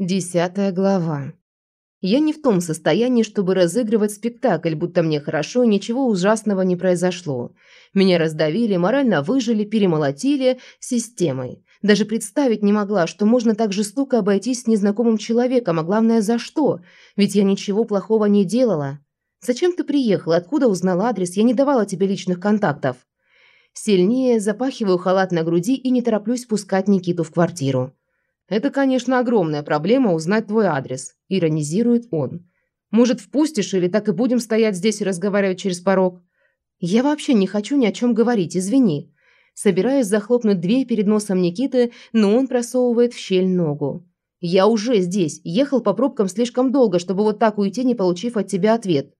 Десятая глава. Я не в том состоянии, чтобы разыгрывать спектакль, будто мне хорошо ничего ужасного не произошло. Меня раздавили, морально выжили, перемолотили системой. Даже представить не могла, что можно так жестоко обойтись с незнакомым человеком, а главное, за что? Ведь я ничего плохого не делала. Зачем ты приехала? Откуда узнал адрес? Я не давала тебе личных контактов. Сильнее запахиваю халат на груди и не тороплюсь пускать Никиту в квартиру. «Это, конечно, огромная проблема узнать твой адрес», – иронизирует он. «Может, впустишь или так и будем стоять здесь и разговаривать через порог?» «Я вообще не хочу ни о чем говорить, извини». Собираюсь захлопнуть дверь перед носом Никиты, но он просовывает в щель ногу. «Я уже здесь. Ехал по пробкам слишком долго, чтобы вот так уйти, не получив от тебя ответ.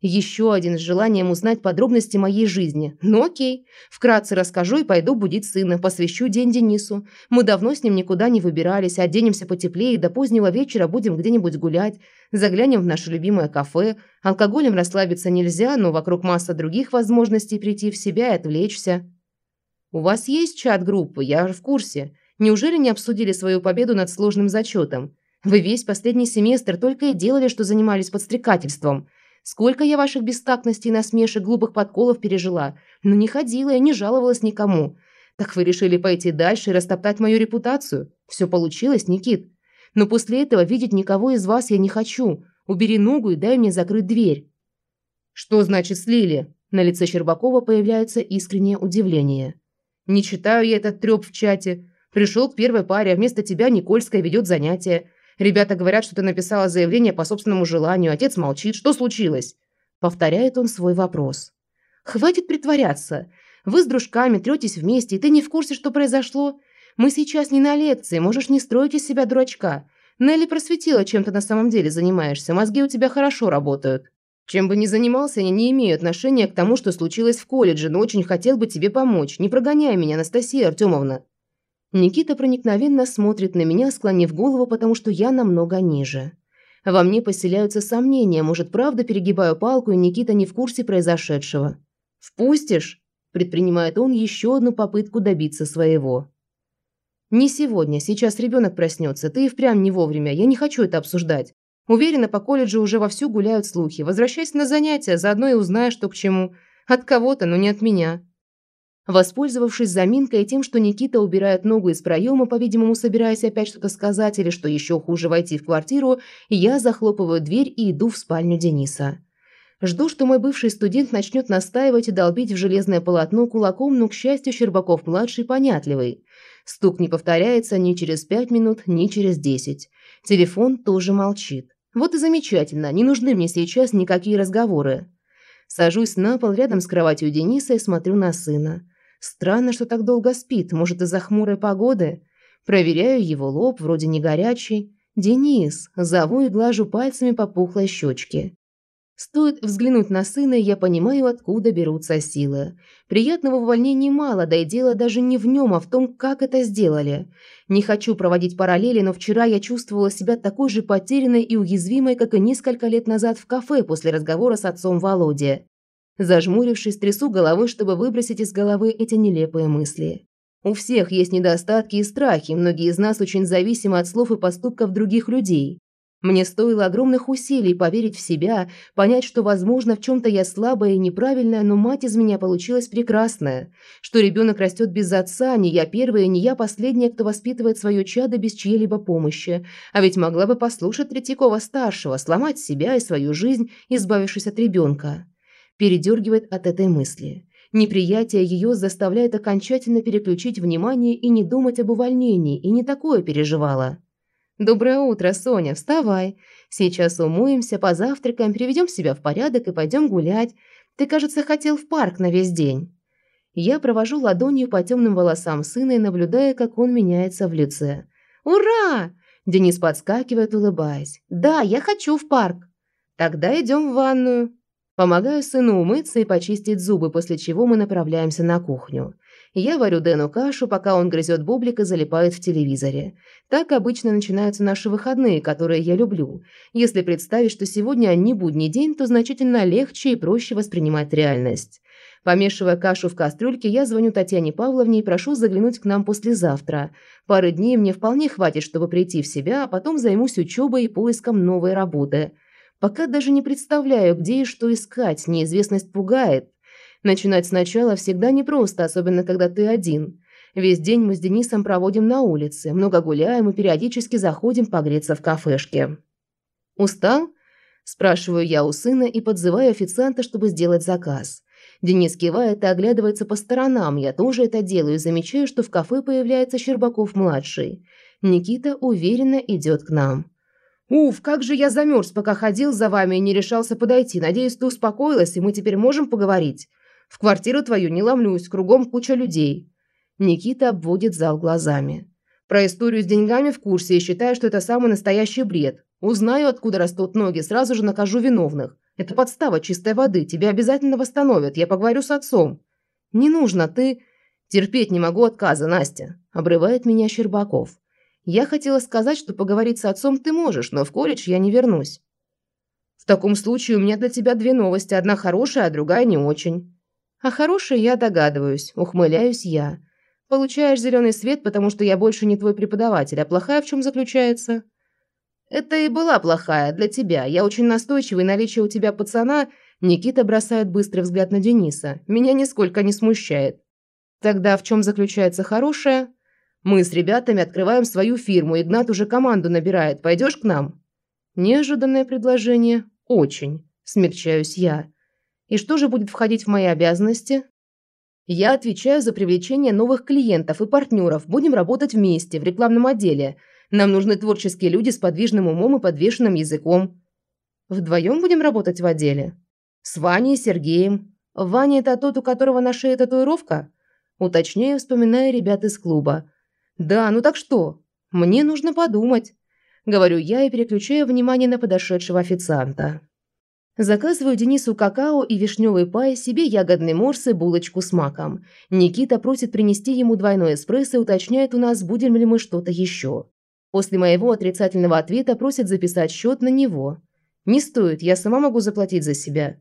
Еще один с желанием узнать подробности моей жизни. Ну окей. Вкратце расскажу и пойду будить сына, посвящу день Денису. Мы давно с ним никуда не выбирались, оденемся потеплее и до позднего вечера будем где-нибудь гулять. Заглянем в наше любимое кафе. Алкоголем расслабиться нельзя, но вокруг масса других возможностей прийти в себя и отвлечься. У вас есть чат-группа, я в курсе. Неужели не обсудили свою победу над сложным зачетом? Вы весь последний семестр только и делали, что занимались подстрекательством – Сколько я ваших бестактностей, насмешек, глупых подколов пережила. Но не ходила я, не жаловалась никому. Так вы решили пойти дальше и растоптать мою репутацию? Все получилось, Никит. Но после этого видеть никого из вас я не хочу. Убери ногу и дай мне закрыть дверь». «Что значит слили?» На лице Щербакова появляется искреннее удивление. «Не читаю я этот трёп в чате. Пришел к первой паре, а вместо тебя Никольская ведет занятия. Ребята говорят, что ты написала заявление по собственному желанию. Отец молчит. Что случилось?» Повторяет он свой вопрос. «Хватит притворяться. Вы с дружками третесь вместе, и ты не в курсе, что произошло. Мы сейчас не на лекции, можешь не строить из себя дурачка. Нелли просветила, чем ты на самом деле занимаешься. Мозги у тебя хорошо работают. Чем бы ни занимался, я не имею отношения к тому, что случилось в колледже, но очень хотел бы тебе помочь. Не прогоняй меня, Анастасия Артемовна». Никита проникновенно смотрит на меня, склонив голову, потому что я намного ниже. Во мне поселяются сомнения, может, правда перегибаю палку, и Никита не в курсе произошедшего. «Впустишь?» – предпринимает он еще одну попытку добиться своего. «Не сегодня, сейчас ребенок проснется, ты и впрямь не вовремя, я не хочу это обсуждать. Уверена, по колледжу уже вовсю гуляют слухи. Возвращайся на занятия, заодно и узнаешь, что к чему. От кого-то, но не от меня». Воспользовавшись заминкой и тем, что Никита убирает ногу из проема, по-видимому, собираясь опять что-то сказать или, что еще хуже, войти в квартиру, я захлопываю дверь и иду в спальню Дениса. Жду, что мой бывший студент начнет настаивать и долбить в железное полотно кулаком, но, к счастью, Щербаков-младший понятливый. Стук не повторяется ни через пять минут, ни через десять. Телефон тоже молчит. Вот и замечательно, не нужны мне сейчас никакие разговоры. Сажусь на пол рядом с кроватью Дениса и смотрю на сына. Странно, что так долго спит, может, из-за хмурой погоды. Проверяю его лоб, вроде не горячий. «Денис!» – зову и глажу пальцами по пухлой щечке. Стоит взглянуть на сына, и я понимаю, откуда берутся силы. Приятного в увольнении мало, да и дело даже не в нем, а в том, как это сделали. Не хочу проводить параллели, но вчера я чувствовала себя такой же потерянной и уязвимой, как и несколько лет назад в кафе после разговора с отцом Володи. Зажмурившись, трясу головой, чтобы выбросить из головы эти нелепые мысли. У всех есть недостатки и страхи, многие из нас очень зависимы от слов и поступков других людей. Мне стоило огромных усилий поверить в себя, понять, что, возможно, в чем-то я слабая и неправильная, но мать из меня получилась прекрасная, что ребенок растет без отца, не я первая, не я последняя, кто воспитывает свое чадо без чьей-либо помощи, а ведь могла бы послушать Третьякова-старшего, сломать себя и свою жизнь, избавившись от ребенка передергивает от этой мысли. Неприятие ее заставляет окончательно переключить внимание и не думать об увольнении, и не такое переживала. «Доброе утро, Соня, вставай. Сейчас умоемся, позавтракаем, приведем себя в порядок и пойдем гулять. Ты, кажется, хотел в парк на весь день». Я провожу ладонью по темным волосам сына и наблюдая, как он меняется в лице. «Ура!» Денис подскакивает, улыбаясь. «Да, я хочу в парк». «Тогда идем в ванную». Помогаю сыну умыться и почистить зубы, после чего мы направляемся на кухню. Я варю Дэну кашу, пока он грызет бублик и залипает в телевизоре. Так обычно начинаются наши выходные, которые я люблю. Если представить, что сегодня не будний день, то значительно легче и проще воспринимать реальность. Помешивая кашу в кастрюльке, я звоню Татьяне Павловне и прошу заглянуть к нам послезавтра. Пары дней мне вполне хватит, чтобы прийти в себя, а потом займусь учебой и поиском новой работы. Пока даже не представляю, где и что искать, неизвестность пугает. Начинать сначала всегда непросто, особенно когда ты один. Весь день мы с Денисом проводим на улице, много гуляем и периодически заходим погреться в кафешке. «Устал?» – спрашиваю я у сына и подзываю официанта, чтобы сделать заказ. Денис кивает и оглядывается по сторонам. Я тоже это делаю и замечаю, что в кафе появляется Щербаков-младший. Никита уверенно идет к нам. «Уф, как же я замерз, пока ходил за вами и не решался подойти. Надеюсь, ты успокоилась, и мы теперь можем поговорить. В квартиру твою не ломлюсь, кругом куча людей». Никита обводит зал глазами. Про историю с деньгами в курсе и считаю, что это самый настоящий бред. Узнаю, откуда растут ноги, сразу же накажу виновных. Это подстава чистой воды, тебя обязательно восстановят, я поговорю с отцом. Не нужно, ты... Терпеть не могу отказа, Настя. Обрывает меня Щербаков. Я хотела сказать, что поговорить с отцом ты можешь, но в колледж я не вернусь. В таком случае у меня для тебя две новости, одна хорошая, а другая не очень. А хорошая я догадываюсь, ухмыляюсь я. Получаешь зеленый свет, потому что я больше не твой преподаватель, а плохая в чем заключается? Это и была плохая для тебя. Я очень настойчивый, наличие у тебя пацана... Никита бросает быстрый взгляд на Дениса. Меня нисколько не смущает. Тогда в чем заключается хорошая? Мы с ребятами открываем свою фирму, Игнат уже команду набирает. Пойдешь к нам? Неожиданное предложение. Очень. Смягчаюсь я. И что же будет входить в мои обязанности? Я отвечаю за привлечение новых клиентов и партнеров. Будем работать вместе в рекламном отделе. Нам нужны творческие люди с подвижным умом и подвешенным языком. Вдвоем будем работать в отделе? С Ваней и Сергеем. Ваня – это тот, у которого на шее татуировка? Уточняю, вспоминая ребят из клуба. Да, ну так что? Мне нужно подумать. Говорю я и переключаю внимание на подошедшего официанта. Заказываю Денису какао и вишневый пай, себе ягодный морс и булочку с маком. Никита просит принести ему двойной эспрессо и уточняет у нас, будем ли мы что-то еще. После моего отрицательного ответа просит записать счет на него. Не стоит, я сама могу заплатить за себя.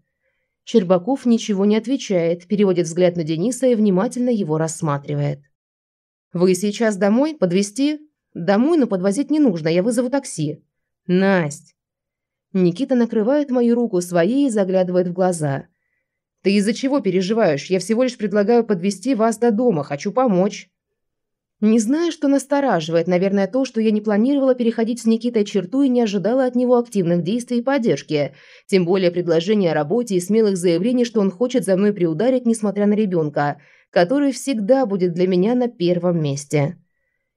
Щербаков ничего не отвечает, переводит взгляд на Дениса и внимательно его рассматривает. «Вы сейчас домой? Подвезти?» «Домой, но подвозить не нужно, я вызову такси». «Насть, Никита накрывает мою руку своей и заглядывает в глаза. «Ты из-за чего переживаешь? Я всего лишь предлагаю подвести вас до дома. Хочу помочь». Не знаю, что настораживает. Наверное, то, что я не планировала переходить с Никитой черту и не ожидала от него активных действий и поддержки. Тем более предложение о работе и смелых заявлений, что он хочет за мной приударить, несмотря на ребенка, который всегда будет для меня на первом месте.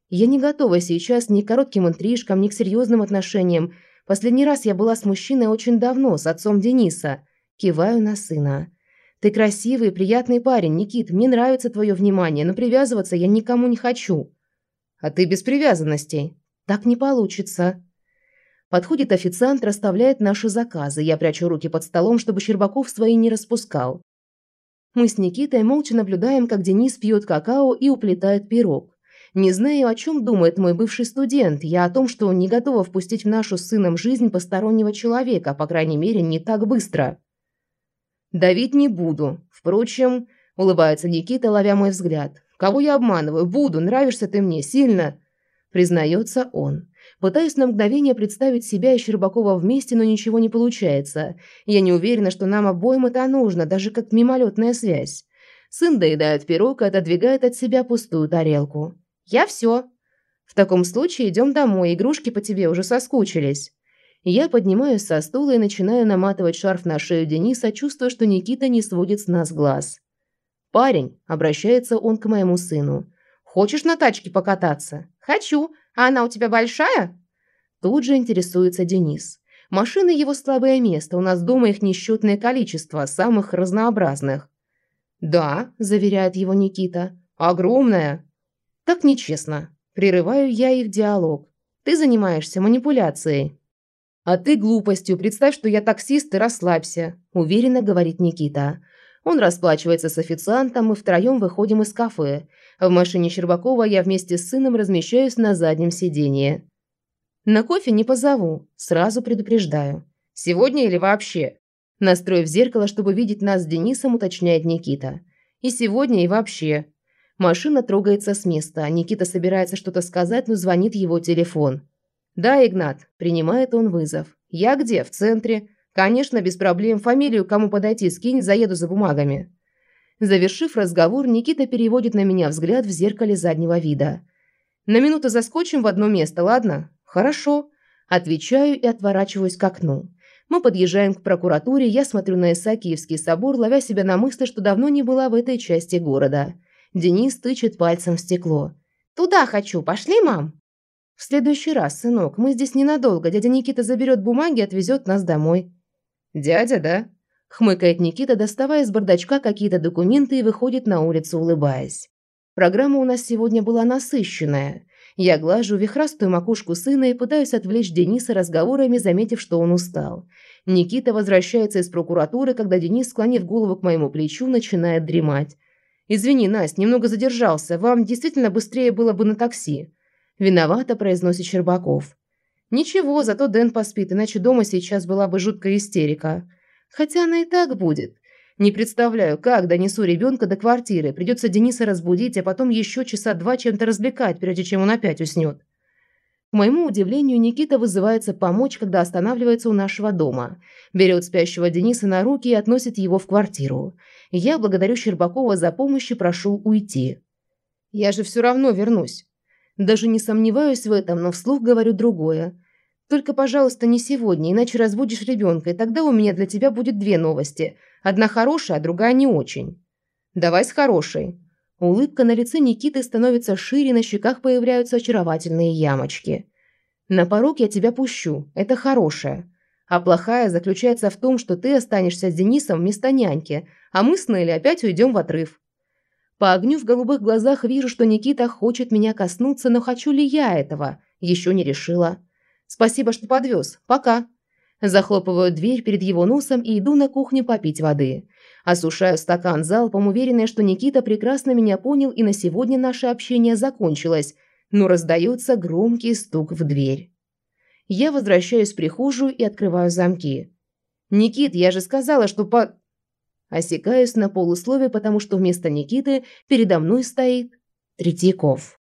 Я не готова сейчас ни к коротким интрижкам, ни к серьезным отношениям. Последний раз я была с мужчиной очень давно, с отцом Дениса. Киваю на сына. Ты красивый, приятный парень, Никит, мне нравится твое внимание, но привязываться я никому не хочу. А ты без привязанностей. Так не получится. Подходит официант, расставляет наши заказы. Я прячу руки под столом, чтобы Щербаков свои не распускал. Мы с Никитой молча наблюдаем, как Денис пьет какао и уплетает пирог. Не знаю, о чем думает мой бывший студент. Я о том, что он не готова впустить в нашу с сыном жизнь постороннего человека, по крайней мере, не так быстро. «Давить не буду. Впрочем...» – улыбается Никита, ловя мой взгляд. «Кого я обманываю? Буду. Нравишься ты мне. Сильно!» – признается он. Пытаюсь на мгновение представить себя и Щербакова вместе, но ничего не получается. Я не уверена, что нам обоим это нужно, даже как мимолетная связь. Сын доедает пирог и отодвигает от себя пустую тарелку. «Я все». «В таком случае идем домой, игрушки по тебе уже соскучились». Я поднимаюсь со стула и начинаю наматывать шарф на шею Дениса, чувствуя, что Никита не сводит с нас глаз. «Парень», – обращается он к моему сыну, – «хочешь на тачке покататься?» «Хочу. А она у тебя большая?» Тут же интересуется Денис. Машины его слабое место, у нас дома их несчетное количество, самых разнообразных. «Да», – заверяет его Никита, – «огромная». Так нечестно. Прерываю я их диалог. Ты занимаешься манипуляцией. А ты глупостью. Представь, что я таксист и расслабься, уверенно говорит Никита. Он расплачивается с официантом, мы втроем выходим из кафе. В машине Щербакова я вместе с сыном размещаюсь на заднем сиденье. На кофе не позову, сразу предупреждаю. Сегодня или вообще? Настроив зеркало, чтобы видеть нас с Денисом, уточняет Никита. И сегодня, и вообще. Машина трогается с места. Никита собирается что-то сказать, но звонит его телефон. «Да, Игнат», – принимает он вызов. «Я где? В центре. Конечно, без проблем. Фамилию кому подойти скинь, заеду за бумагами». Завершив разговор, Никита переводит на меня взгляд в зеркале заднего вида. «На минуту заскочим в одно место, ладно?» «Хорошо». Отвечаю и отворачиваюсь к окну. Мы подъезжаем к прокуратуре, я смотрю на Исаакиевский собор, ловя себя на мысли, что давно не была в этой части города. Денис тычет пальцем в стекло. «Туда хочу, пошли, мам?» «В следующий раз, сынок, мы здесь ненадолго. Дядя Никита заберет бумаги и отвезет нас домой». «Дядя, да?» – хмыкает Никита, доставая из бардачка какие-то документы и выходит на улицу, улыбаясь. Программа у нас сегодня была насыщенная. Я глажу вихрастую макушку сына и пытаюсь отвлечь Дениса разговорами, заметив, что он устал. Никита возвращается из прокуратуры, когда Денис, склонив голову к моему плечу, начинает дремать. «Извини, Настя, немного задержался. Вам действительно быстрее было бы на такси». Виновато произносит Щербаков. «Ничего, зато Дэн поспит, иначе дома сейчас была бы жуткая истерика. Хотя она и так будет. Не представляю, как донесу ребенка до квартиры. Придется Дениса разбудить, а потом еще часа два чем-то развлекать, прежде чем он опять уснет. К моему удивлению, Никита вызывается помочь, когда останавливается у нашего дома. Берет спящего Дениса на руки и относит его в квартиру. Я благодарю Щербакова за помощь и прошу уйти. Я же все равно вернусь. Даже не сомневаюсь в этом, но вслух говорю другое. Только, пожалуйста, не сегодня, иначе разбудишь ребенка, и тогда у меня для тебя будет две новости. Одна хорошая, а другая не очень. Давай с хорошей. Улыбка на лице Никиты становится шире, на щеках появляются очаровательные ямочки. На порог я тебя пущу, это хорошая. А плохая заключается в том, что ты останешься с Денисом вместо няньки, а мы с Нелли опять уйдем в отрыв. По огню в голубых глазах вижу, что Никита хочет меня коснуться, но хочу ли я этого? Еще не решила. Спасибо, что подвез. Пока. Захлопываю дверь перед его носом и иду на кухню попить воды. Осушаю стакан залпом, уверенная, что Никита прекрасно меня понял и на сегодня наше общение закончилось, но раздается громкий стук в дверь. Я возвращаюсь в прихожую и открываю замки. «Никит, я же сказала, что по...» Осекаюсь на полусловие, потому что вместо Никиты передо мной стоит Третьяков.